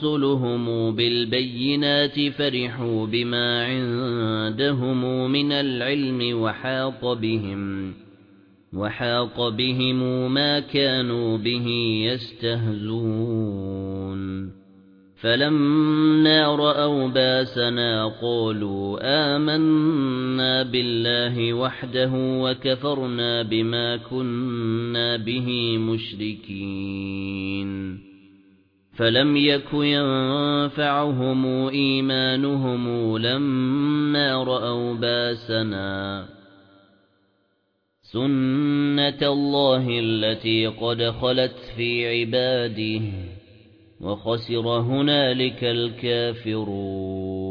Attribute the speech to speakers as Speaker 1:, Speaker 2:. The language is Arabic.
Speaker 1: رُسُلُهُم بِالْبَيِّنَاتِ فَرِحُوا بِمَا عِندَهُم مِنَ الْعِلْمِ وَحَاقَ بِهِم وَحَاقَ بِهِم مَا كَانُوا بِهِ يَسْتَهْزِئُونَ فَلَمَّا رَأَوْا بَأْسَنَا قَالُوا آمَنَّا بِاللَّهِ وَحْدَهُ وَكَفَرْنَا بِمَا كُنَّا بِهِ مُشْرِكِينَ. فَلَمْ يَكُ يَنفَعُهُمْ إِيمَانُهُمْ لَمَّا رَأَوْا بَأْسَنَا سُنَّةَ اللَّهِ الَّتِي قَدْ خَلَتْ فِي عِبَادِهِ وَخَسِرَ هُنَالِكَ الْكَافِرُونَ